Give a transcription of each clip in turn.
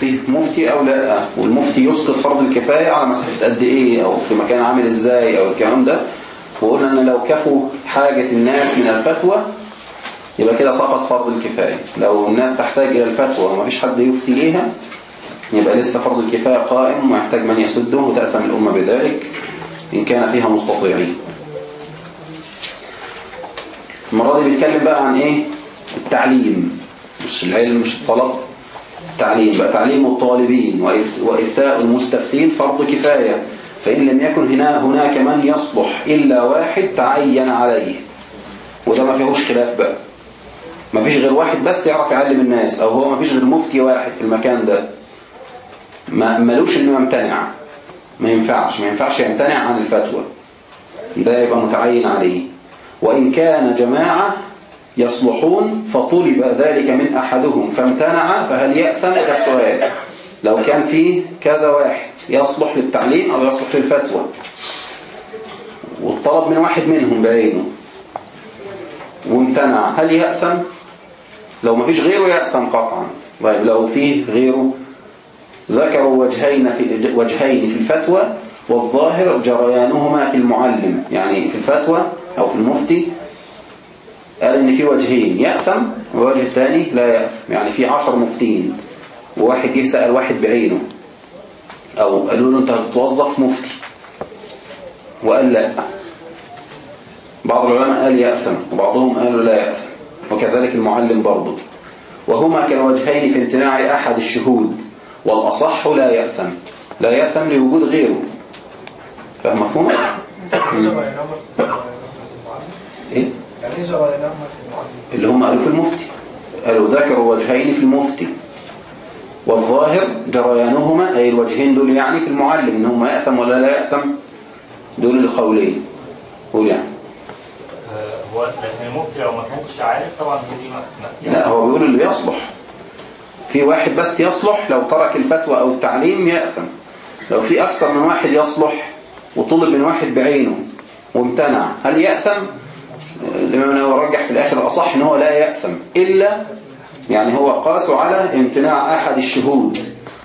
فيه مفتي أو لا. والمفتي يسقط فرض الكفاية على مسافة قد إيه أو في مكان عامل إزاي أو الكلام ده. وقلنا إن لو كفوا حاجة الناس من الفتوى يبقى كده سقط فرض الكفاية. لو الناس تحتاج إلى الفتوى ومفيش حد يفتي ليها يبقى لسه فرض الكفاية قائم ويحتاج من يسده وتأثم الأمة بذلك إن كان فيها مستطيعين. المرة دي بيتكلم بقى عن إيه؟ التعليم. مش العلم مش الطلب. التعليم بقى تعليم الطالبين وإفتاء المستفتين فرض كفاية. فإن لم يكن هنا هناك من يصلح إلا واحد تعين عليه. وده ما فيهوش خلاف بقى. ما فيش غير واحد بس يعرف يعلم الناس أو هو ما فيش غير مفتي واحد في المكان ده. ما ملوش إنه يمتنع. ما ينفعش ما ينفعش يمتنع عن الفتوى. ده يبقى متعين عليه. وإن كان جماعة يصلحون فطلب ذلك من أحدهم. فامتنع فهل يأثم؟ ده السؤال. لو كان فيه كذا واحد يصلح للتعليم أو يصلح للفتوى والطلب من واحد منهم بعينه وامتنع هل يأثم؟ لو ما فيش غيره يأثم قطعا. طيب لو فيه غيره ذكروا وجهين في وجهين في الفتوى والظاهر جريانهما في المعلم يعني في الفتوى أو في المفتي قال إن في وجهين يأثم والوجه الثاني لا يأثم يعني في عشر مفتين وواحد جه سأل واحد بعينه أو قالوا له أنت هتتوظف مفتي وقال لا بعض العلماء قال يأثم وبعضهم قالوا لا يأثم وكذلك المعلم برضه وهما كالوجهين في امتناع أحد الشهود والأصح لا يأثم لا يأثم لوجود غيره فاهم مفهوم؟ إيه؟ اللي هم قالوا في المفتي. قالوا ذكروا وجهين في المفتي. والظاهر جريانهما أي الوجهين دول يعني في المعلم إن هم يأثم ولا لا يأثم دول القولين. قول يعني. هو لكن المفتي لو ما كانش عارف طبعا دي ما لا هو بيقول اللي يصلح. في واحد بس يصلح لو ترك الفتوى أو التعليم يأثم. لو في أكتر من واحد يصلح وطلب من واحد بعينه وامتنع هل يأثم؟ الإمام النووي رجح في الآخر الأصح إن هو لا يأثم إلا يعني هو قاس على امتناع أحد الشهود.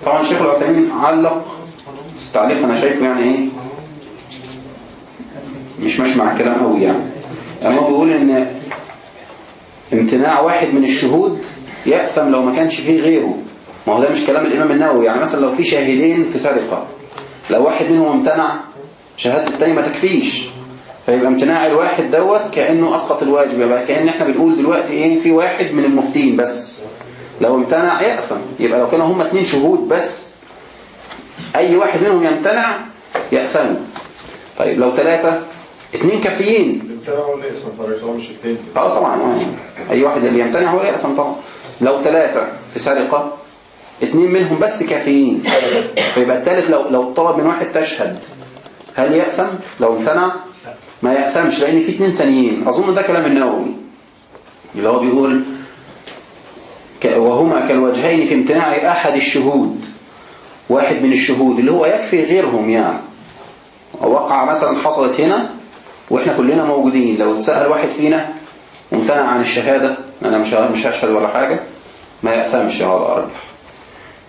طبعا الشيخ العثيمين علق التعليق أنا شايفه يعني إيه؟ مش ماشي مع الكلام قوي يعني. يعني هو بيقول إن امتناع واحد من الشهود يأثم لو ما كانش فيه غيره. ما هو ده مش كلام الإمام النووي. يعني مثلا لو في شاهدين في سرقة لو واحد منهم امتنع شهادة التاني ما تكفيش. فيبقى امتناع الواحد دوت كأنه أسقط الواجب يبقى كأن إحنا بنقول دلوقتي إيه في واحد من المفتين بس. لو امتنع يأثم يبقى لو كانوا هم اتنين شهود بس أي واحد منهم يمتنع يأثموا طيب لو ثلاثة اتنين كافيين. آه طبعا آه. أي واحد اللي يمتنع هو اللي يأثم طبعا. لو ثلاثة في سرقة اتنين منهم بس كافيين. فيبقى الثالث لو لو طلب من واحد تشهد هل يأثم لو امتنع ما يأثمش لأن في اتنين تانيين. أظن ده كلام النووي. اللي هو بيقول وهما كالوجهين في امتناع أحد الشهود واحد من الشهود اللي هو يكفي غيرهم يعني. وقع مثلا حصلت هنا وإحنا كلنا موجودين. لو اتسأل واحد فينا وامتنع عن الشهادة أنا مش مش هشهد ولا حاجة ما يأثمش على الأرجح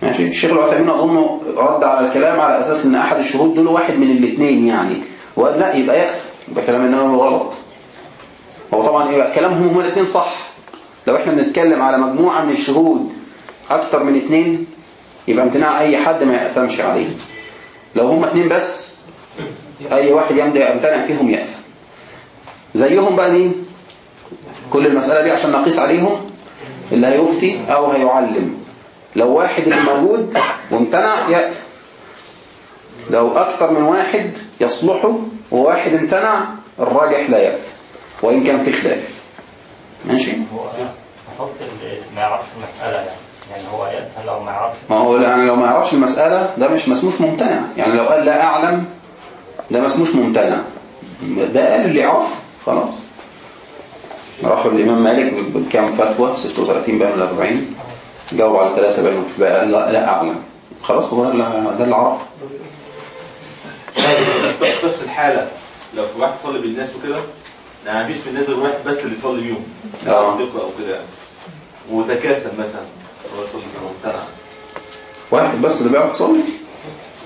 ماشي؟ الشيخ العثيمين أظن رد على الكلام على أساس إن أحد الشهود دول واحد من الاثنين يعني. وقال لا يبقى يأثم يبقى كلام النووي غلط. هو طبعا يبقى كلامهم هما الاثنين صح. لو إحنا بنتكلم على مجموعة من الشهود أكتر من اثنين يبقى امتناع أي حد ما يأثمش عليه. لو هما اثنين بس أي واحد يمتنع فيهم يأثم. زيهم بقى مين؟ كل المسألة دي عشان نقيس عليهم اللي هيفتي أو هيعلم. لو واحد اللي موجود وامتنع يأثم. لو أكتر من واحد يصلحه وواحد امتنع الراجح لا يأثم وإن كان في خلاف. ماشي؟ هو قصدت ما يعرفش المسألة يعني. يعني هو يأسن لو ما يعرفش. ما هو يعني لو ما يعرفش المسألة ده مش مسموش ممتنع. يعني لو قال لا أعلم ده مسموش ممتنع. ده قال اللي يعرف خلاص. راحوا الإمام مالك بكام فتوى؟ 36 بقى من 40 جاوب على ثلاثة بقى لا, أعلم. خلاص هو ده اللي- ده اللي عرف نفس الحالة لو في واحد صلي بالناس وكده يعني مفيش في الناس غير واحد بس اللي يصلي بيهم آه. فقه أو كده يعني وتكاسل مثلا هو يصلي وامتنع واحد بس اللي بيعرف يصلي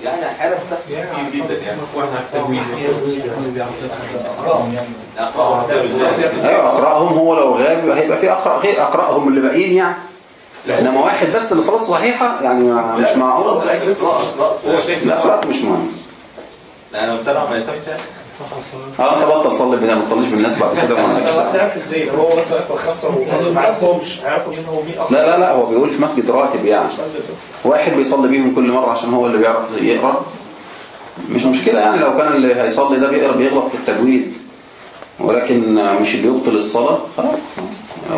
يعني حالة بتحصل كتير جدا يعني واحد طبعا كتاب إزاي أيوه اقراهم هو لو غاب يبقى هيبقى في اقرا غير اقراهم اللي باقيين يعني انما واحد بس اللي صلاته صحيحه يعني مش معقول لا قراءته مش مهم لا أنا متابع ما يسمعش يعني آه انت بطل صلي بالله ما تصليش بالناس بعد كده إزاي لو هو بس واقف الخمسة وما عرفهمش هيعرفوا مين هو مين أصلا لا لا لا هو بيقول في مسجد راتب يعني. واحد بيصلي بيهم كل مرة عشان هو اللي بيعرف يقرأ؟ مش مشكلة يعني لو كان اللي هيصلي ده بيقرأ بيغلط في التجويد. ولكن مش اللي يبطل الصلاة خلاص.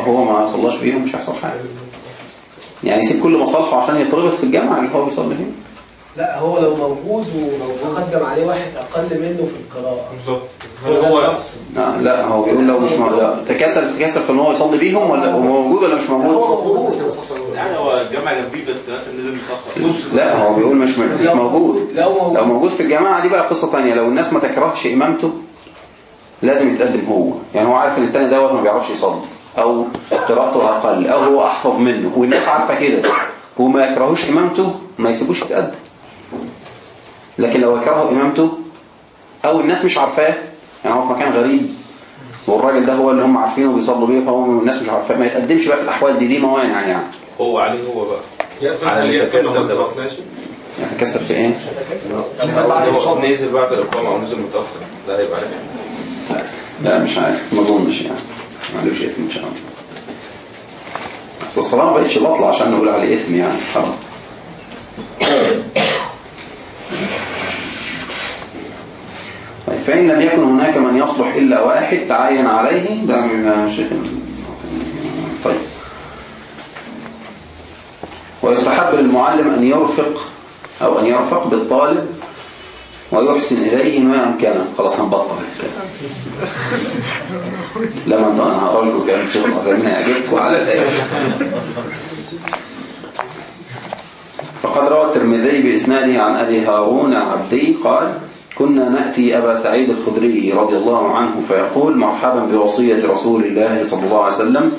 هو ما صلاش بيهم مش هيحصل حاجة. يعني يسيب كل مصالحه عشان يتربط في الجامعة اللي هو بيصلي فيه لا هو لو موجود ومقدم عليه واحد أقل منه في القراءة. بالظبط. هو هو الرأس. لا, لا هو بيقول لو مش موجود. تكاسل تكاسل في إن هو يصلي بيهم ولا هو موجود ولا مش موجود؟ يعني هو الجامعة جنبيه بس مثلا نزل متأخر. لا هو بيقول مش مش موجود. لو موجود. لو موجود في الجماعة دي بقى قصة تانية. لو الناس ما تكرهش إمامته لازم يتقدم هو. يعني هو عارف إن التاني دوت ما بيعرفش يصلي. أو قراءته أقل أو هو أحفظ منه. والناس عارفة كده. وما يكرهوش إمامته ما يسيبوش يتقدم. لكن لو يكرهوا إمامته أو الناس مش عارفاه يعني هو في مكان غريب والراجل ده هو اللي هم عارفينه وبيصلوا بيه فهو الناس مش عارفاه ما يتقدمش بقى في الأحوال دي دي موانع يعني. هو عليه هو بقى. على ده ما بقى. طلعش يتكسر في إيه؟ نزل بعد الإقامة أو نزل متأخر. ده هيبقى عليه. لا مش عارف ما أظنش يعني. ما عندوش إثم إن شاء الله. بس الصلاة ما بقتش بطلة عشان نقول عليه إثم يعني خلاص فإن لم يكن هناك من يصلح إلا واحد تعين عليه. ده شيء. طيب. ويستحب للمعلم أن يرفق أو أن يرفق بالطالب ويحسن إليه ما أمكنه خلاص هنبطل لما أنت أنا هقرا لكم كلام شيخ العثيمين هيعجبكم على الايه فقد روى الترمذي بإسناده عن أبي هارون العبدي قال كنا نأتي أبا سعيد الخدري رضي الله عنه فيقول مرحبا بوصية رسول الله صلى الله عليه وسلم.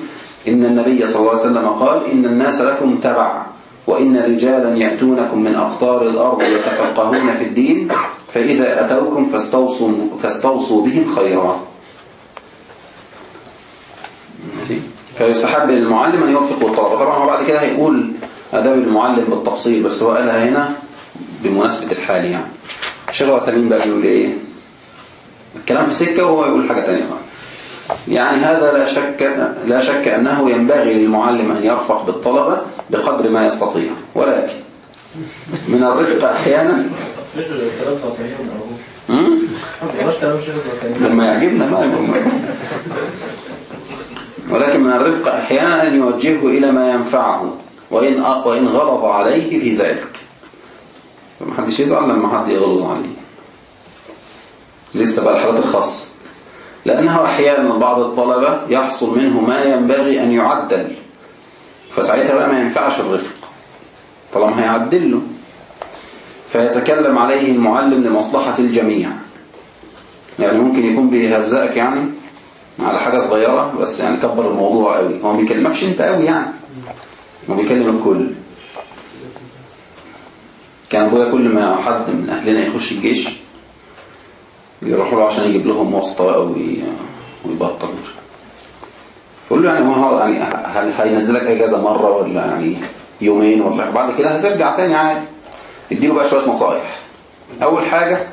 إن النبي صلى الله عليه وسلم قال إن الناس لكم تبع وإن رجالا يأتونكم من أقطار الأرض يتفقهون في الدين فإذا أتوكم فاستوصوا فاستوصوا بهم خيرا؟ فيستحب للمعلم أن يوفق الطلبة طبعا هو بعد كده هيقول أداب المعلم بالتفصيل بس هو قالها هنا بمناسبة الحال يعني. الشيخ العثيمين بقى بيقول إيه؟ الكلام في سكة وهو يقول حاجة تانية يعني هذا لا شك لا شك أنه ينبغي للمعلم أن يرفق بالطلبة بقدر ما يستطيع ولكن من الرفق أحيانا؟ لما يعجبنا ما ولكن من الرفق أحيانا أن يوجهه إلى ما ينفعه وإن وإن غلظ عليه في ذلك. ما حدش يزعل لما حد يغلظ عليه. لسه بقى الحالات الخاصة. لأنه أحيانا بعض الطلبة يحصل منه ما ينبغي أن يعدل. فساعتها بقى ما ينفعش الرفق. طالما هيعدل له فيتكلم عليه المعلم لمصلحة الجميع. يعني ممكن يكون بيهزئك يعني على حاجة صغيرة بس يعني كبر الموضوع قوي. هو ما بيكلمكش أنت قوي يعني. هو بيكلم الكل. كان أبويا كل ما حد من أهلنا يخش الجيش بيروحوا له عشان يجيب لهم وي- ويبطل. يقول له يعني ما هو يعني هل هينزلك إجازة مرة ولا يعني يومين ولا بعد كده هترجع تاني عادي. اديله بقى شوية نصايح. أول حاجة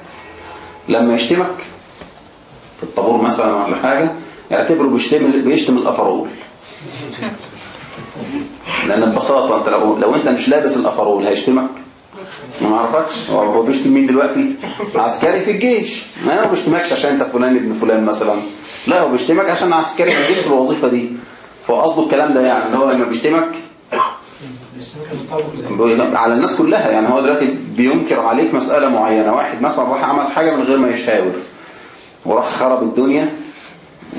لما يشتمك في الطابور مثلا ولا حاجة اعتبره بيشتم بيشتم الأفرول. لأن ببساطة أنت لو لو أنت مش لابس الأفرول هيشتمك. ما معرفكش هو بيشتم مين دلوقتي؟ عسكري في الجيش. ما هو بيشتمكش عشان أنت فلان ابن فلان مثلا. لا هو بيشتمك عشان عسكري في الجيش الوظيفة دي. فهو قصده الكلام ده يعني اللي هو لما بيشتمك على الناس كلها يعني. هو دلوقتي بينكر عليك مسألة معينة. واحد مثلا راح عمل حاجة من غير ما يشاور. وراح خرب الدنيا.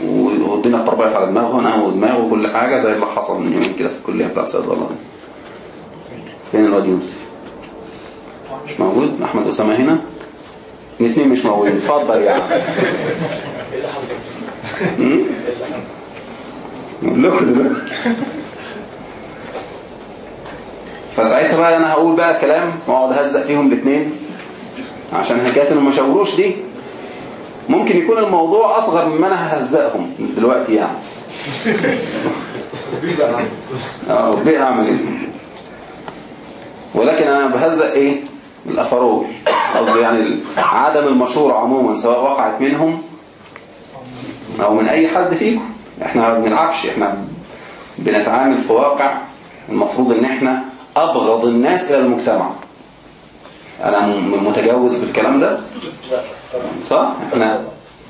والدنيا اتطبقت على دماغه أنا ودماغه وكل حاجة زي اللي حصل من يومين كده في الكلية بتاعت صيدلة دي. فين الواد يوسف مش موجود؟ أحمد أسامة هنا؟ الاثنين مش موجودين. اتفضل يا عم. إيه اللي حصل؟ إيه اللي حصل؟ نقول لكم دلوقتي فساعتها بقى أنا هقول بقى كلام وأقعد اهزق فيهم الاثنين عشان حكاية انهم ما شاوروش دي. ممكن يكون الموضوع أصغر مما أنا ههزقهم دلوقتي يعني. آه بقى اعمل إيه ولكن أنا بهزق إيه؟ الافرول قصدي يعني عدم المشورة عموما سواء وقعت منهم أو من أي حد فيكم. إحنا ما بنلعبش إحنا بنتعامل في واقع المفروض إن إحنا أبغض الناس إلى المجتمع. أنا م- متجاوز بالكلام ده؟ صح؟ إحنا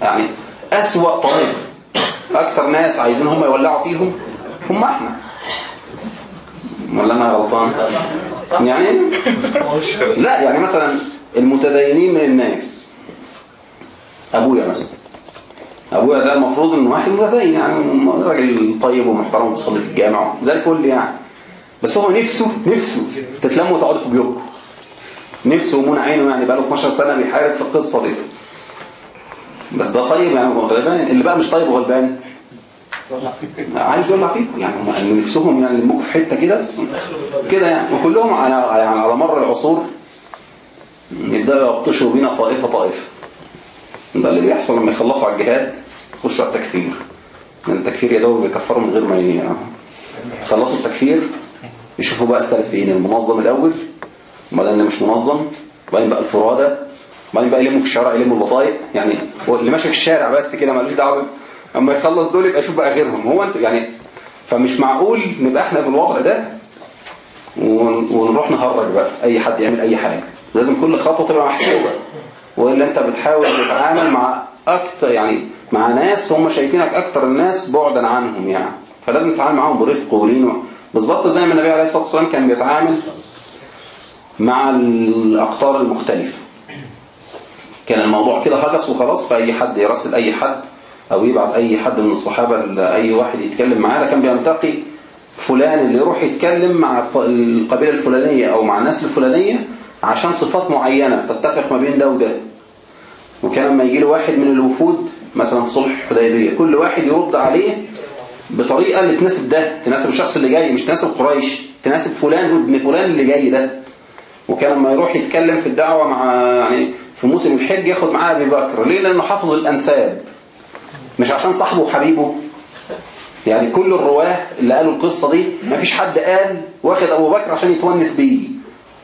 يعني أسوأ طريق. أكتر ناس عايزين هم يولعوا فيهم هم إحنا. ولا أنا غلطان؟ يعني؟ لا يعني مثلا المتدينين من الناس. أبويا مثلا. أبويا ده المفروض إنه واحد متدين يعني راجل طيب ومحترم بيصلي في الجامع. زي الفل يعني. بس هو نفسه نفسه تتلموا وتقعدوا في بيوتكم. نفسه ومنع عينه يعني بقاله 12 سنة بيحارب في القصة دي. بس ده طيب يعني غلبان. اللي بقى مش طيب وغلبان عايز يولع فيكم يعني هم إن نفسهم يعني يلموكوا في حتة كده كده يعني. وكلهم على يعني على مر العصور يبدأوا يبطشوا بينا طائفة طائفة. ده اللي بيحصل لما يخلصوا على الجهاد يخشوا على التكفير. لأن التكفير يا دوب بيكفروا من غير ما يخلصوا التكفير يشوفوا بقى السلفيين المنظم الأول وبعدين اللي مش منظم وبعدين بقى الفرادة وبعدين بقى يلموا في الشارع يلموا البطايق. يعني اللي ماشي في الشارع بس كده مالوش دعوة. أما يخلص دول يبقى يشوف بقى غيرهم. هو انت يعني فمش معقول نبقى إحنا بالوضع ده ون- ونروح نهرج بقى. أي حد يعمل أي حاجة. لازم كل خطوة تبقى محسوبة. وإلا أنت بتحاول تتعامل مع أكتر يعني مع ناس هم شايفينك أكتر الناس بعدا عنهم يعني. فلازم تتعامل معاهم برفق ولين بالظبط زي ما النبي عليه الصلاة والسلام كان بيتعامل مع الأقطار المختلفة. كان الموضوع كده هجس وخلاص فأي حد يراسل أي حد أو يبعت أي حد من الصحابة لأي واحد يتكلم معاه ده كان بينتقي فلان اللي يروح يتكلم مع القبيلة الفلانية أو مع الناس الفلانية عشان صفات معينة تتفق ما بين ده وده. وكان لما يجي له واحد من الوفود مثلا في صلح الحديبية كل واحد يرد عليه بطريقة اللي تناسب ده تناسب الشخص اللي جاي مش تناسب قريش تناسب فلان ابن فلان اللي جاي ده. وكان لما يروح يتكلم في الدعوة مع يعني في موسم الحج ياخد معاه أبي بكر. ليه؟ لأنه حافظ الأنساب. مش عشان صاحبه وحبيبه. يعني كل الرواة اللي قالوا القصة دي ما فيش حد قال واخد أبو بكر عشان يتونس بيه.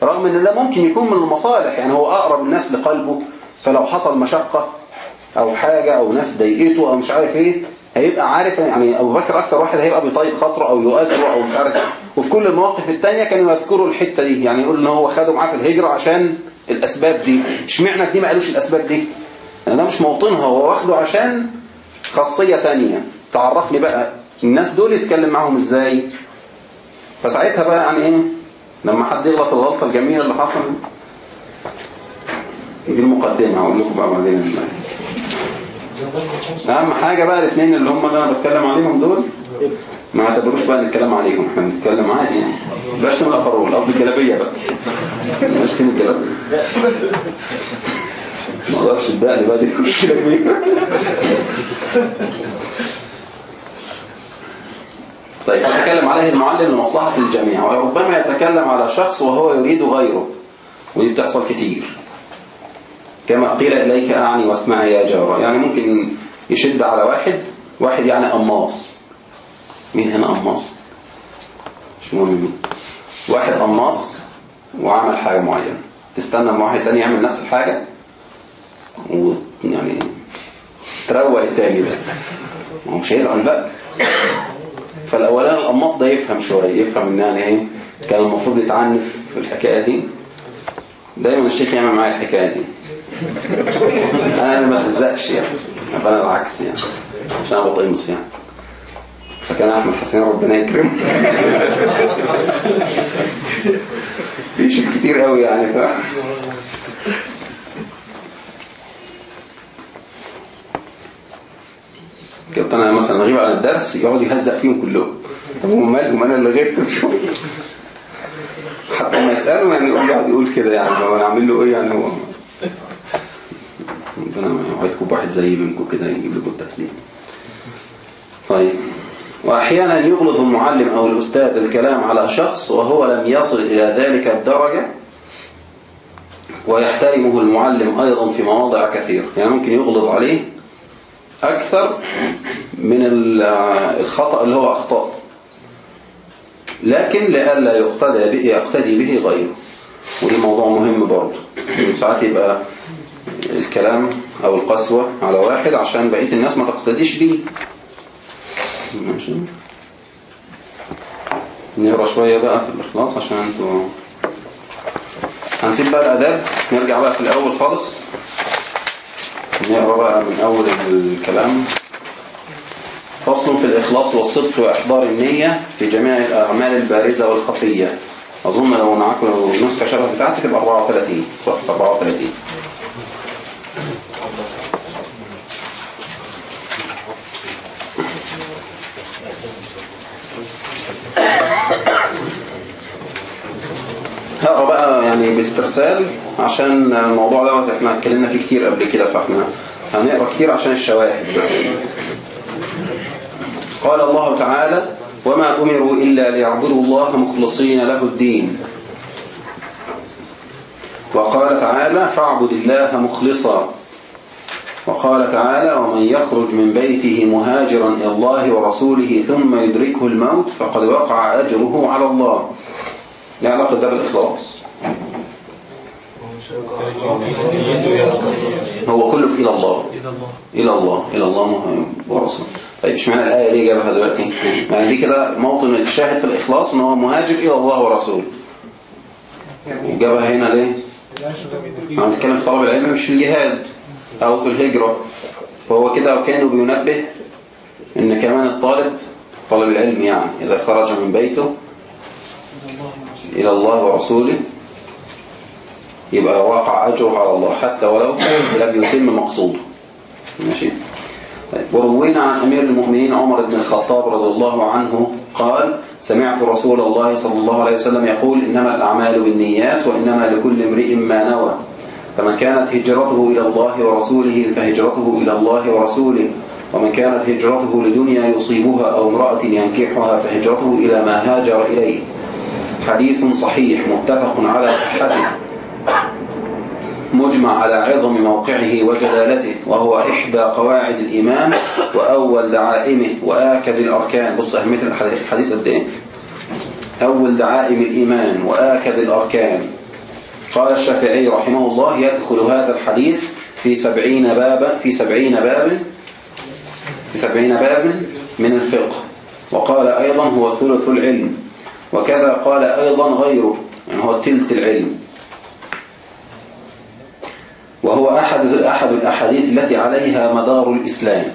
رغم إن ده ممكن يكون من المصالح يعني هو أقرب الناس لقلبه فلو حصل مشقة أو حاجة أو ناس ضايقته أو مش عارف إيه هيبقى عارف يعني أبو بكر أكتر واحد هيبقى بيطيب خاطره أو يؤثره أو مش عارف إيه. وفي كل المواقف التانية كانوا يذكروا الحتة دي. يعني يقول إن هو خده معاه في الهجرة عشان الأسباب دي. اشمعنى دي ما قالوش الأسباب دي؟ ده مش موطنها هو واخده عشان خاصية تانية. تعرفني بقى الناس دول يتكلم معاهم إزاي؟ فساعتها بقى يعني إيه لما حد يغلط الغلطة الجميلة اللي حصل دي المقدمة هقول لكم بقى بعدين. أهم حاجة بقى الاثنين اللي هم اللي أنا بتكلم عليهم دول ما اعتبروش بقى نتكلم عليهم إحنا بنتكلم عادي يعني. بلاش تملى فرول قصدي الجلابية بقى. بلاش تملى الجلابية ما أقدرش تبقى بقى دي مشكلة كبيرة. طيب يتكلم عليه المعلم لمصلحة الجميع وربما يتكلم على شخص وهو يريد غيره ودي بتحصل كتير. كما قيل إليك أعني واسمعي يا جارة يعني ممكن يشد على واحد واحد يعني قماص. مين هنا قماص؟ مش مهم مين؟ واحد قماص وعمل حاجة معينة. تستنى ما واحد تاني يعمل نفس الحاجة؟ ويعني تروق التاني ده هو مش هيزعل بقى. فالاولاني القماص ده يفهم شوية يفهم إن يعني إيه كان المفروض يتعنف في الحكاية دي. دايما الشيخ يعمل معايا الحكاية دي. أنا ما بتهزقش يعني أبقى أنا العكس يعني عشان أنا بطقمص يعني. فكان أحمد حسين ربنا يكرمه. بيشيل كتير قوي يعني ف... أنا مثلا اغيب عن الدرس يقعد يهزق فيهم كلهم. طب هم مالهم؟ أنا اللي غبت مش. حتى لما يسالوا يعني يقعد يقول كده يعني. هو أنا أعمل له إيه يعني؟ هو ربنا ما يوعدكم بواحد زي منكم كده يجيب لكم التهزيق طيب. وأحيانا يغلظ المعلم أو الأستاذ الكلام على شخص وهو لم يصل إلى ذلك الدرجة ويحترمه المعلم أيضا في مواضع كثيرة. يعني ممكن يغلظ عليه أكثر من ال- الخطأ اللي هو أخطأ. لكن لئلا يقتدى به يقتدي به غيره. ودي موضوع مهم برضه. ساعات يبقى الكلام أو القسوة على واحد عشان بقية الناس ما تقتديش بيه. ماشي. نقرأ شوية بقى في الإخلاص عشان أنتوا هنسيب بقى الأداب. نرجع بقى في الأول خالص. نقرا بقى من أول الكلام. فصل في الإخلاص والصدق وإحضار النية في جميع الأعمال البارزة والخفية. أظن لو معاكم نسخة شبه بتاعتي تبقى 34 صفحة 34 هقرأ بقى يعني باسترسال. عشان الموضوع دوت إحنا اتكلمنا فيه كتير قبل كده فاحنا هنقرا كتير عشان الشواهد بس. قال الله تعالى وما أمروا إلا ليعبدوا الله مخلصين له الدين. وقال تعالى فاعبد الله مخلصا. وقال تعالى ومن يخرج من بيته مهاجرا إلى الله ورسوله ثم يدركه الموت فقد وقع أجره على الله. لا علاقة ده بالإخلاص. هو كله في إلى الله. إلى الله. إلى الله ورسوله طيب اشمعنى الآية ليه جابها دلوقتي؟ يعني دي كده موطن الشاهد في الإخلاص إن هو مهاجر إلى الله ورسوله وجابها هنا ليه؟ ما بنتكلم في طلب العلم مش الجهاد أو في الهجرة. فهو كده وكأنه بينبه إن كمان الطالب طالب العلم يعني إذا خرج من بيته إلى الله ورسوله. يبقى واقع أجره على الله حتى ولو لم يتم مقصوده. ماشي؟ طيب. وروينا عن أمير المؤمنين عمر بن الخطاب رضي الله عنه قال سمعت رسول الله صلى الله عليه وسلم يقول إنما الأعمال بالنيات وإنما لكل امرئ ما نوى. فمن كانت هجرته إلى الله ورسوله فهجرته إلى الله ورسوله ومن كانت هجرته لدنيا يصيبها أو امرأة ينكحها فهجرته إلى ما هاجر إليه. حديث صحيح متفق على صحته. مجمع على عظم موقعه وجلالته وهو إحدى قواعد الإيمان وأول دعائمه وآكد الأركان. بص أهمية الحديث قد إيه؟ أول دعائم الإيمان وآكد الأركان. قال الشافعي رحمه الله يدخل هذا الحديث في سبعين بابا في سبعين باب في سبعين باب من الفقه. وقال أيضا هو ثلث العلم. وكذا قال أيضا غيره يعني هو تلت العلم. وهو أحد أحد الأحاديث التي عليها مدار الإسلام.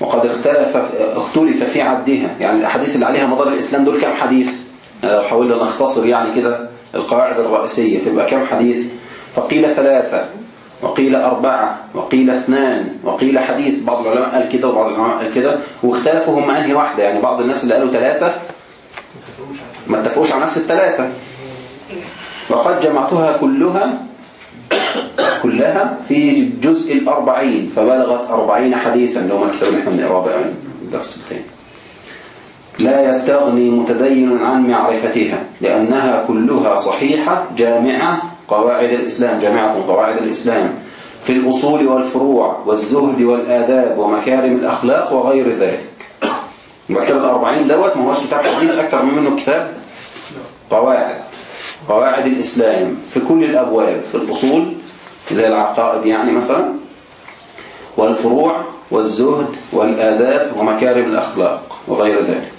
وقد اختلف اختلف في عدها. يعني الأحاديث اللي عليها مدار الإسلام دول كم حديث؟ لو حاولنا نختصر يعني كده القواعد الرئيسية. تبقى كم حديث؟ فقيل ثلاثة وقيل أربعة وقيل اثنان وقيل حديث. بعض العلماء قال كده وبعض العلماء قال كده. واختلفوا هم أنهي واحدة؟ يعني بعض الناس اللي قالوا ثلاثة ما اتفقوش على نفس الثلاثة. وقد جمعتها كلها كلها في الجزء الأربعين فبلغت أربعين حديثا لو ما الكتاب اللي إحنا بنقراه بقى الدرس الثاني. لا يستغني متدين عن معرفتها لأنها كلها صحيحة جامعة قواعد الإسلام جامعة قواعد الإسلام. في الأصول والفروع والزهد والآداب ومكارم الأخلاق وغير ذلك. كتاب الأربعين دوت ما هوش كتاب حديث أكثر من منه كتاب قواعد. قواعد الإسلام في كل الأبواب في الأصول اللي هي العقائد يعني مثلا والفروع والزهد والآداب ومكارم الأخلاق وغير ذلك.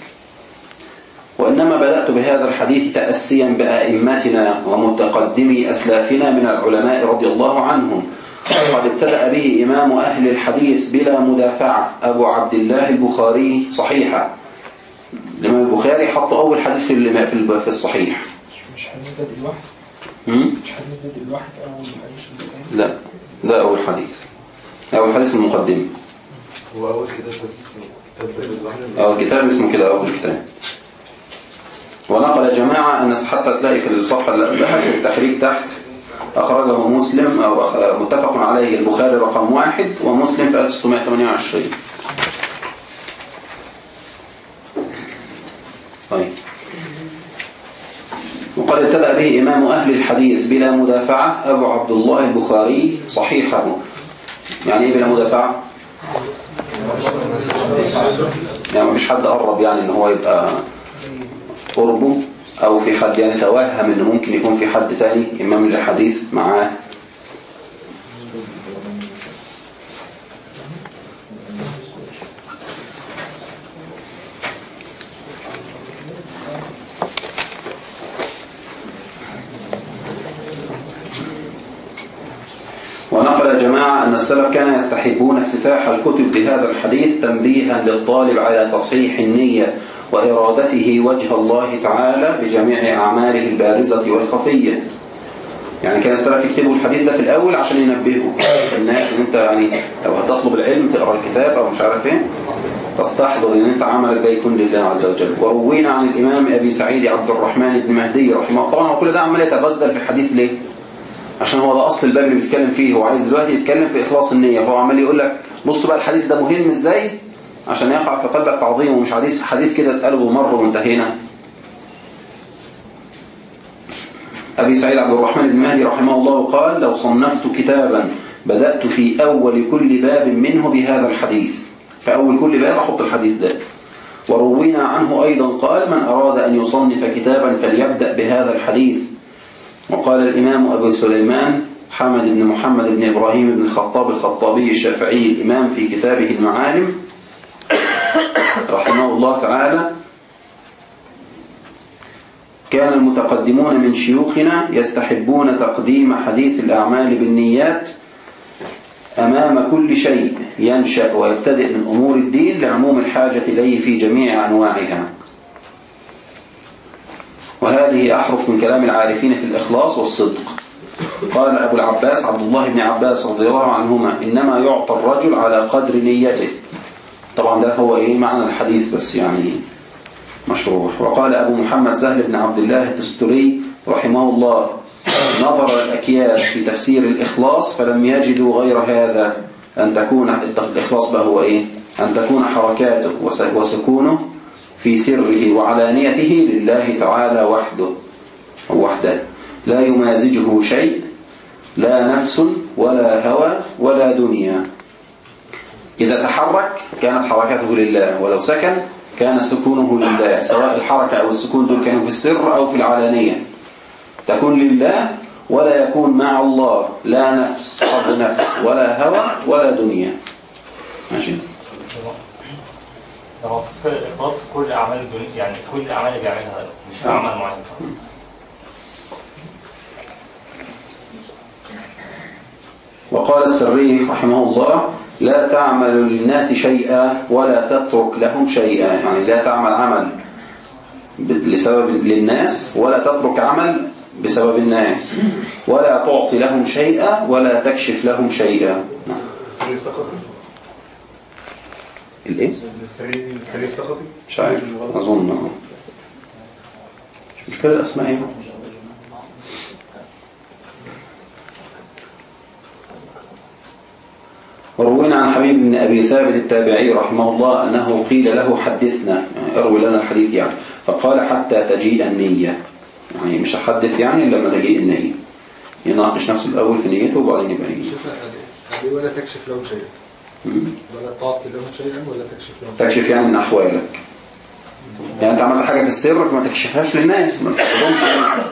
وإنما بدأت بهذا الحديث تأسيا بأئمتنا ومتقدمي أسلافنا من العلماء رضي الله عنهم. قد ابتدأ به إمام أهل الحديث بلا مدافعة أبو عبد الله البخاري صحيحة الإمام البخاري حط أول حديث في الصحيح. مش حديث بدء الوحي؟ مش حديث بدء الوحي في أول حديث لا ده أول حديث. أول حديث في المقدمة. هو أول كتاب بس اسمه كتاب بدء الوحي؟ أول كتاب اسمه كده أول كتاب. ونقل جماعة أن حتى تلاقي في الصفحة اللي قبلها في التخريج تحت أخرجه مسلم أو متفق عليه البخاري رقم واحد ومسلم في 1628 طيب. وقد ابتدأ به إمام أهل الحديث بلا مدافعة أبو عبد الله البخاري صحيحه يعني إيه بلا مدافعة؟ يعني مفيش حد قرب يعني إن هو يبقى قربه أو في حد يعني توهم إن ممكن يكون في حد تاني إمام للحديث معاه ونقل جماعة أن السلف كانوا يستحبون افتتاح الكتب بهذا الحديث تنبيها للطالب على تصحيح النية وإرادته وجه الله تعالى بجميع أعماله البارزة والخفية. يعني كان السلف يكتبوا الحديث ده في الأول عشان ينبهوا. الناس إن أنت يعني لو هتطلب العلم تقرأ الكتاب أو مش عارف إيه تستحضر إن أنت عملك ده يكون لله عز وجل. وروينا عن الإمام أبي سعيد عبد الرحمن بن مهدي رحمه الله. طبعا هو كل ده عمال يتغزل في الحديث ليه؟ عشان هو ده أصل الباب اللي بيتكلم فيه. هو عايز دلوقتي يتكلم في إخلاص النية. فهو عمال يقول لك بص بقى الحديث ده مهم إزاي؟ عشان يقع في قلبك تعظيم ومش حديث حديث كده اتقال ومر وانتهينا. أبي سعيد عبد الرحمن بن مهدي رحمه الله قال لو صنفت كتابا بدأت في أول كل باب منه بهذا الحديث. فأول كل باب أحط الحديث ده. وروينا عنه أيضا قال من أراد أن يصنف كتابا فليبدأ بهذا الحديث. وقال الإمام أبو سليمان حمد بن محمد بن إبراهيم بن الخطاب الخطابي الشافعي الإمام في كتابه المعالم رحمه الله تعالى. كان المتقدمون من شيوخنا يستحبون تقديم حديث الأعمال بالنيات أمام كل شيء ينشأ ويبتدئ من أمور الدين لعموم الحاجة إليه في جميع أنواعها. وهذه أحرف من كلام العارفين في الإخلاص والصدق. قال أبو العباس عبد الله بن عباس رضي الله عنهما إنما يعطى الرجل على قدر نيته. طبعا ده هو إيه؟ معنى الحديث بس يعني مشروح وقال أبو محمد سهل بن عبد الله التستري رحمه الله نظر الأكياس في تفسير الإخلاص فلم يجدوا غير هذا. أن تكون الإخلاص بقى هو إيه؟ أن تكون حركاته وسكونه في سره وعلانيته لله تعالى وحده وحده. لا يمازجه شيء لا نفس ولا هوى ولا دنيا. إذا تحرك كانت حركته لله ولو سكن كان سكونه لله سواء الحركة أو السكون دول كانوا في السر أو في العلانية. تكون لله ولا يكون مع الله لا نفس حظ نفس ولا هوى ولا دنيا. ماشي؟ هو في الإخلاص في كل أعمال الدنيا يعني كل الأعمال اللي بيعملها مش في نعم. عمل معين وقال السري رحمه الله لا تعمل للناس شيئا ولا تترك لهم شيئا. يعني لا تعمل عمل ب- لسبب للناس ولا تترك عمل بسبب الناس. ولا تعطي لهم شيئا ولا تكشف لهم شيئا. نعم. الإيه؟ السرير مش عارف. أظن آه. مش مشكله الأسماء إيه؟ وروينا عن حبيب بن أبي ثابت التابعي رحمه الله أنه قيل له حدثنا. يعني اروي لنا الحديث يعني. فقال حتى تجيء النية. يعني مش هحدث يعني لما تجيء النية. يناقش نفسه الأول في نيته وبعدين يبقى هذه ولا تكشف لهم شيئا. مم. ولا تعطي لهم شيئا ولا تكشف لهم؟ تكشف يعني من أحوالك. يعني أنت عملت حاجة في السر فما تكشفهاش للناس ما تقولهمش يعني.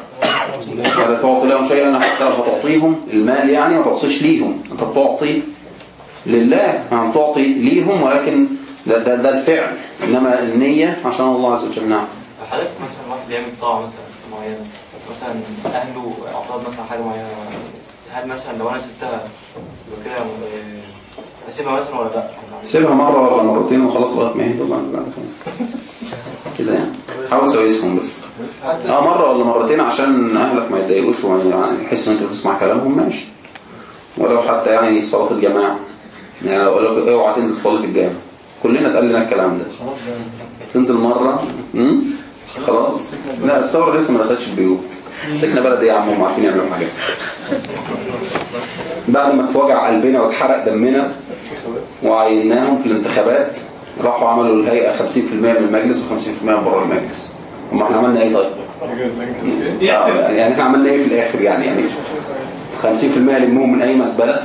ولا تعطي لهم شيئا حتى لو هتعطيهم المال يعني ما تعطيش ليهم. أنت بتعطي لله يعني تعطي ليهم ولكن ده, ده, ده الفعل. إنما النية عشان الله عز وجل. نعم. حضرتك مثلا واحد بيعمل طاعة مثلا معينة مثلا أهله أعطاه مثلا حاجة معينة هل مثلا لو أنا سبتها يبقى كده مثلا ولا لأ؟ سيبها مرة ولا مرتين وخلاص لغاية ما يهدوا بعد بعد كده. يعني. حاول تسويسهم بس. آه مرة ولا مرتين عشان أهلك ما يتضايقوش ويعني يحسوا إن أنت بتسمع كلامهم ماشي. ولو حتى يعني صلاة الجماعة. يعني لو قال لك اوعى تنزل تصلي في الجامع. كلنا اتقال لنا الكلام ده. تنزل مرة. امم خلاص. لا الثورة لسه ما دخلتش البيوت. سكنة بلد إيه يا عم؟ هم عارفين يعملوا حاجات بعد ما اتوجع قلبنا واتحرق دمنا وعيناهم في الانتخابات راحوا عملوا الهيئة 50% من المجلس و50% من بره المجلس. ما إحنا عملنا إيه طيب؟ آه، يعني إحنا عملنا إيه في الآخر يعني؟ يعني 50% يلموهم من أي مسبلة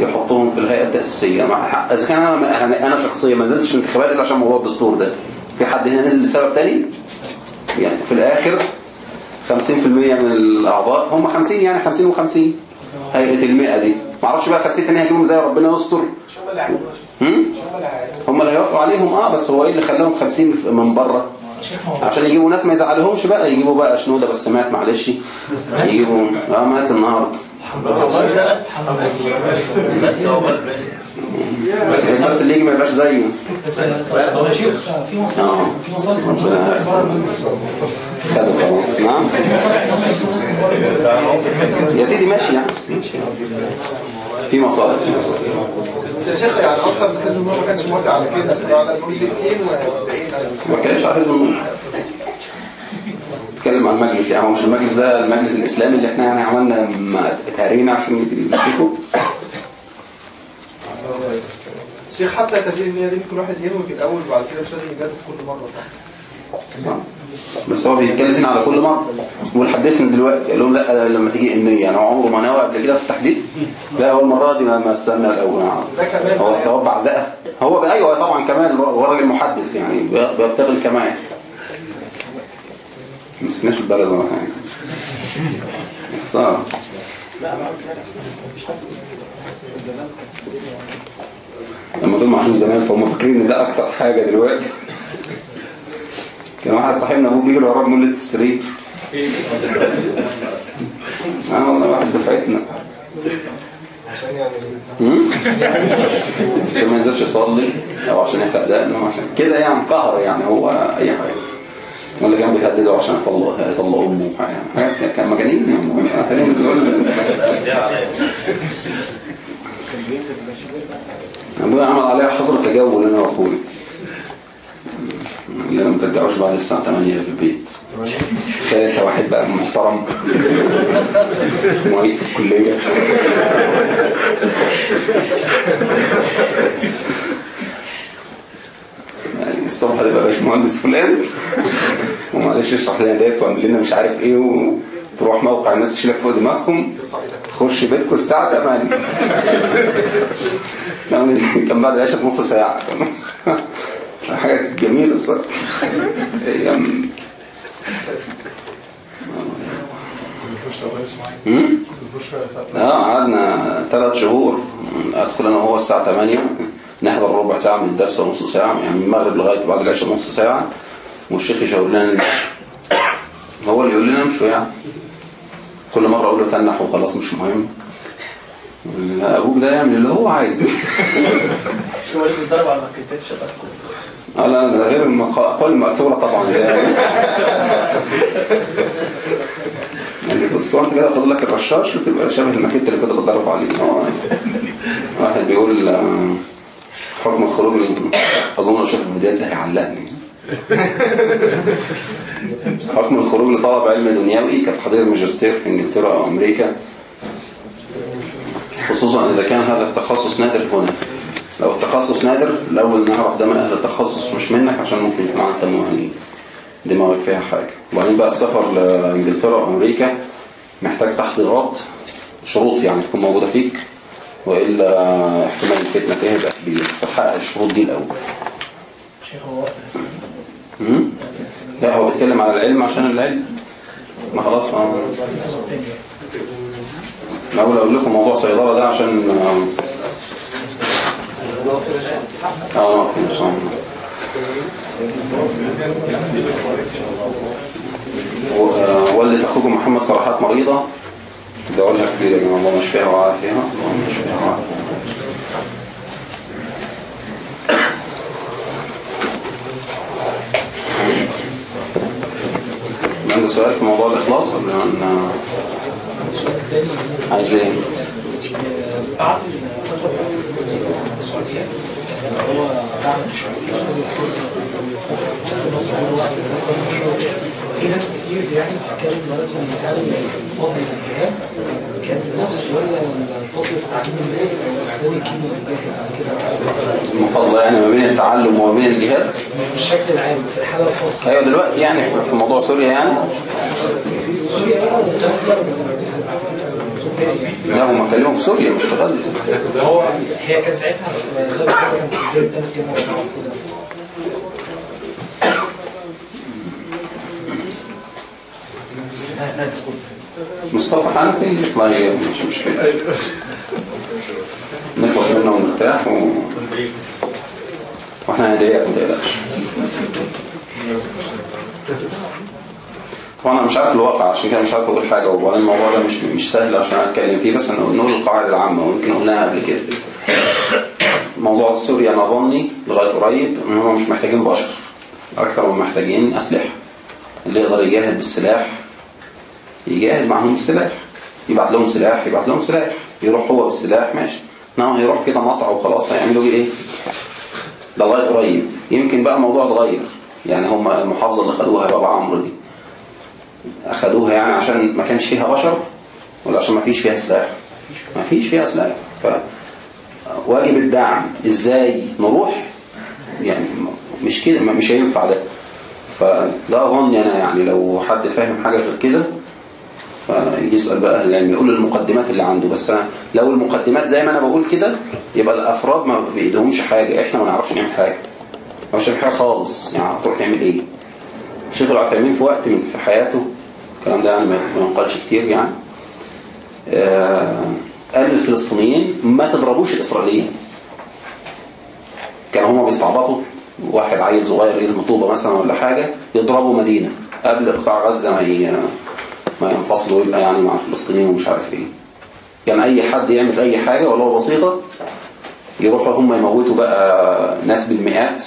يحطوهم في الهيئة التأسيسية. مع- إذا كان أنا أنا أنا شخصيا ما نزلتش الانتخابات إلا عشان موضوع الدستور ده. في حد هنا نزل لسبب تاني؟ يعني في الآخر 50% من الأعضاء هم 50 يعني 50 و50 هيئة المئة دي. ما أعرفش بقى 50 تاني هيجيبهم زي ربنا يستر. هم اللي هيوافقوا عليهم. آه بس هو إيه اللي خلاهم 50 من بره؟ عشان يجيبوا ناس ما يزعلهمش بقى يجيبوا بقى شنودة بس مات معلش. يجيبوا آه مات النهارده. بس اللي يجي ما يبقاش زيه. بس يا شيخ في مصالح في مصالح خلاص نعم يا سيدي ماشي يعني. في مصالح بس يا شيخ يعني أصلا حزب النور ما كانش موافق على كده. كانوا على نقول 60 و ما كانش على حزب النور. تتكلم عن المجلس يعني هو مش المجلس ده المجلس الإسلامي اللي إحنا يعني عملنا ما اتهرينا عشان نمسكه شيخ حتى تسجيل النية دي كل واحد ينوي في الأول وبعد كده مش لازم يجدد كل مرة صح؟ بس هو بيتكلم هنا على كل مرة. والحدثنا دلوقتي قال لهم لا لما تيجي النية يعني هو عمره ما نوى قبل كده في التحديث لا هو المرة دي ما تستنى الأول. هو الثواب بعزقة هو أيوه طبعا كمان هو راجل محدث يعني بي- بيبتغي الكمال. ما مسكناش البلد ولا حاجة. صار لما دول عشان زمان فهم فاكرين إن ده أكتر حاجة دلوقتي. كان واحد صاحبنا أبوه بيجري وراه بمولة السرير آه والله واحد دفعتنا؟ عشان ما ينزلش يصلي أو عشان يحرق دقنه عشان كده يعني قهر يعني هو أي حاجة. ولا كان بيهدده عشان يطلق يطلق أمه. حاجات كان مجانين يعني أبويا عمل عليها حظر تجول أنا وأخويا. أنا ما ترجعوش بعد الساعة 8 في البيت. تخيل انت واحد بقى محترم. معيد في الكلية. يعني الصبح تبقى باشمهندس فلان. ومعلش اشرح لنا ديت واعمل لنا مش عارف إيه وتروح موقع الناس تشيلك فوق دماغهم. تخش بيتكم الساعة 8 يعني كان بعد العشاء بنص ساعة. حاجة جميلة الصراحه أيام. هم؟ آه قعدنا ثلاث شهور. أدخل أنا وهو الساعة 8 نحضر ربع ساعة من الدرس ونص ساعة. يعني من المغرب لغاية بعد العشاء نص ساعة. والشيخ يشاور لنا هو اللي يقول لنا امشوا يعني. كل مرة أقول له تنح وخلاص مش مهم. أبوك ده يعمل اللي هو عايزه مش هو اللي بيتضرب على الماركتات آه لا ده غير المقال المأثورة طبعا. يعني بص انت كده خد لك الرشاش وتبقى شبه الماكيت اللي كده بتضرب عليه. واحد بيقول حكم الخروج أظن لو شاف الفيديوهات ده هيعلقني. حكم الخروج لطلب علم دنيوي كتحضير ماجستير في إنجلترا أو أمريكا خصوصا إذا كان هذا التخصص نادر هنا. لو التخصص نادر الأول نعرف ده من أهل التخصص مش منك عشان ممكن يكون انت يعني دماغك فيها حاجة. وبعدين بقى السفر لإنجلترا وامريكا محتاج تحضيرات شروط يعني تكون موجودة فيك وإلا احتمال الفتنة فيها يبقى كبير. فتحقق الشروط دي الأول. شيخ هو وقت؟ لا هو بيتكلم على العلم عشان العلم. ما خلاص ما الأول أقول لكم موضوع صيدلة ده عشان آه أخوكم محمد فرحات مريضة. دعوا لها كتير يا جماعة الله يشفيها ويعافيها الله يشفيها ويعافيها عنده سؤال في موضوع الإخلاص ولا عايز إيه؟ بعد الفترة في السعوديه هو دعم الشعوب في ناس كتير يعني بتتكلم دلوقتي ان هل الفضل في الجهاد كان بنفس ولا الفضل في تعليم الناس استخدام الكلمة بعد كده المفاضله يعني ما بين التعلم وما بين الجهاد. بالشكل العام في الحالة الخاصة أيوه دلوقتي يعني في موضوع سوريا يعني. سوريا بقى لا هم اتكلموا في سوريا مش في غزة. هو هي كانت ساعتها غزة غزة كانت. مصطفى حنفي يطلع مش مشكلة. نخلص منه ونرتاح و... وإحنا هدايا ما تقلقش. طبعا أنا مش عارف الواقع عشان كده مش عارف أقول حاجة. وبعدين الموضوع ده مش مش سهل عشان أتكلم فيه بس نقول القواعد العامة ويمكن قلناها قبل كده. موضوع سوريا أنا ظني لغاية قريب إن هم مش محتاجين بشر أكتر من محتاجين أسلحة. اللي يقدر يجاهد بالسلاح يجاهد معهم السلاح يبعت لهم سلاح يبعت لهم سلاح. يروح هو بالسلاح ماشي. إنما هيروح كده مقطع وخلاص هيعملوا إيه؟ ده لغاية قريب. يمكن بقى الموضوع اتغير. يعني هم المحافظة اللي خدوها بابا عمرو دي. اخدوها يعني عشان ما كانش فيها بشر ولا عشان ما فيش فيها سلاح؟ ما فيش فيها سلاح. ف واجب الدعم. إزاي نروح؟ يعني مش كده مش هينفع ده. فده ظني أنا يعني لو حد فاهم حاجة غير كده فيجي يسأل بقى أهل العلم يقول المقدمات اللي عنده. بس أنا لو المقدمات زي ما أنا بقول كده يبقى الأفراد ما بإيدهمش حاجة. إحنا ما نعرفش نعمل حاجة. ما نعرفش نعمل حاجة خالص. يعني هتروح نعمل إيه؟ الشيخ العثيمين في وقت من في حياته الكلام ده يعني ما ينقلش كتير يعني. آه قال للفلسطينيين ما تضربوش الإسرائيليين. كانوا هما بيستعبطوا. واحد عيل صغير يرمي طوبة مثلا ولا حاجة يضربوا مدينة قبل قطاع غزة ما. ما ينفصلوا ويبقى يعني مع الفلسطينيين ومش عارف إيه. كان أي حد يعمل أي حاجة ولو بسيطة يروحوا هم يموتوا بقى ناس بالمئات.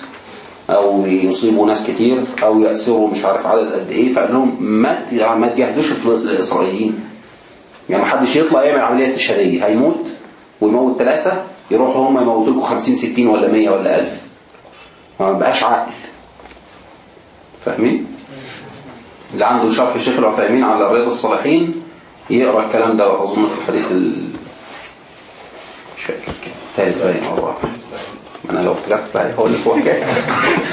أو يصيبوا ناس كتير أو يأسروا مش عارف عدد قد إيه فقال لهم ما ما تجاهدوش الاسرائيليين يعني ما حدش يطلع يعمل عملية استشهادية هيموت ويموت ثلاثة يروحوا هم يموتوا لكم 50 60 ولا 100 ولا 1000 ما بقاش عقل. فاهمين؟ اللي عنده شرح الشيخ العثيمين على رياض الصالحين يقرأ الكلام ده وأظن في حديث ال... مش فاكر كده. ثالث أو الرابع ما أنا لو افتكرت بقى هقول لك هو حكاية.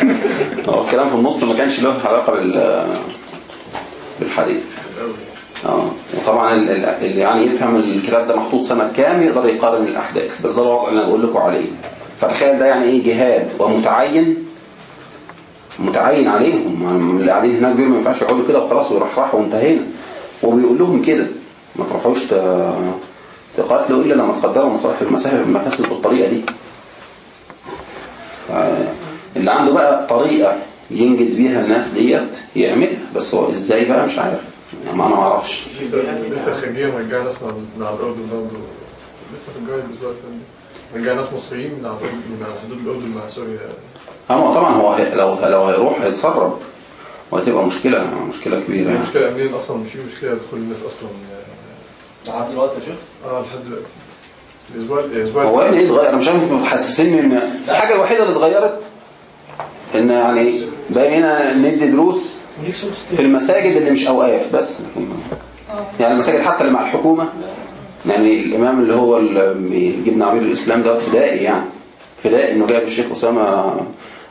هو الكلام في النص ما كانش له علاقة بال بالحديث. آه وطبعا ال- ال- اللي يعني يفهم الكتاب ده محطوط سنة كام يقدر يقارن الأحداث بس ده الوضع اللي أنا بقول لكم عليه. فتخيل ده يعني إيه جهاد ومتعين متعين عليهم. هم اللي قاعدين هناك دول ما ينفعش يقعدوا كده وخلاص ويرحرحوا وانتهينا. وبيقول لهم كده ما تروحوش تقاتلوا إلا لما تقدروا مصالح المسافه المفاسد بالطريقة دي. اللي عنده بقى طريقة ينجد بيها الناس ديت يعملها بس هو إزاي بقى مش عارف. ما أنا ما أعرفش. لسه لسه الخارجية مرجعة ناس من على الأردن برضه. لسه في الجاي الأسبوع اللي فات ناس مصريين من على الأردن من على حدود الأردن مع سوريا. اما طبعا هو لو لو هيروح هيتسرب. وهتبقى مشكله مشكلة كبيرة يعني. مشكلة أمنيا أصلا مش في مشكلة دخول الناس أصلا. لحد دلوقتي يا شيخ؟ أه لحد دلوقتي. الأسبوع الأسبوع هو إيه اتغير؟ أنا مش عارف أنتوا إن الحاجة الوحيدة اللي اتغيرت إن يعني بقينا ندي دروس في المساجد اللي مش أوقاف بس. يعني المساجد حتى اللي مع الحكومة. يعني الإمام اللي هو اللي بيجيبنا عبير الإسلام دوت فدائي يعني. فدائي إنه جايب الشيخ أسامة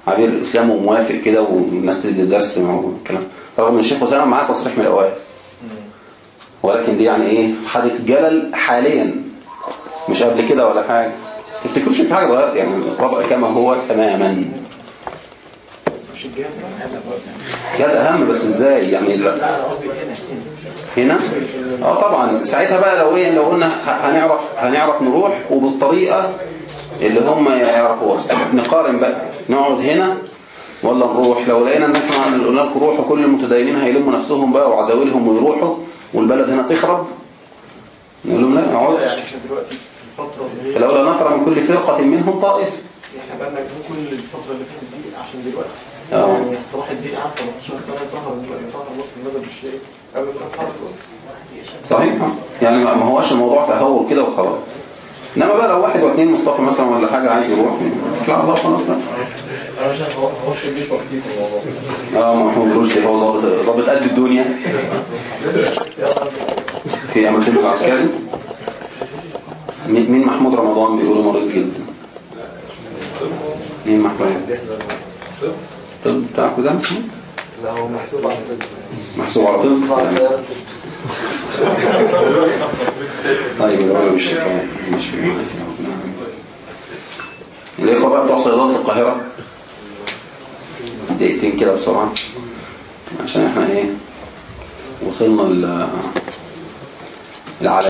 عبير الإسلام وموافق كده والناس تدي درس والكلام. رغم إن الشيخ أسامة معاه تصريح من الأوقاف. ولكن دي يعني إيه؟ حادث جلل حاليا. مش قبل كده ولا حاجة. تفتكروش في حاجة اتغيرت؟ يعني الوضع كما هو تماما. جهاد أهم بس إزاي؟ يعني لا هنا آه طبعا. ساعتها بقى لو إيه لو قلنا هنعرف هنعرف نروح وبالطريقة اللي هم يعرفوها. نقارن بقى. نقعد هنا ولا نروح؟ لو لقينا إن إحنا قلنا لكم روحوا كل المتدينين هيلموا نفسهم بقى وعزاويلهم ويروحوا والبلد هنا تخرب نقول لهم لا اقعدوا في فلولا نفر من كل فرقة منهم طائف. إحنا بقالنا كل الفترة اللي فاتت دي عشان دلوقتي. آه. يعني صلاح الدين قعد 18 سنة يطهر يطهر مصر المذهب الشيعي. قبل ما يطهر القدس صحيح. يعني ما هوش الموضوع تهور كده وخلاص. إنما بقى لو واحد واثنين مصطفى مثلا ولا حاجة عايز يروح لا الله خلاص بقى. أنا مش هخش الجيش واكفيك الموضوع. آه محمود رشدي هو ظابط ظابط قد الدنيا. في أمريكا العسكري. مين محمود رمضان بيقولوا مريض جدا؟ مين محمود؟ طب بتاعكوا ده لا هو محسوب على كده محسوب على طب طيب مش كفاية الإخوة بقى بتوع صيدلة القاهرة. دقيقتين كده بسرعة. عشان إحنا إيه وصلنا ال العالم.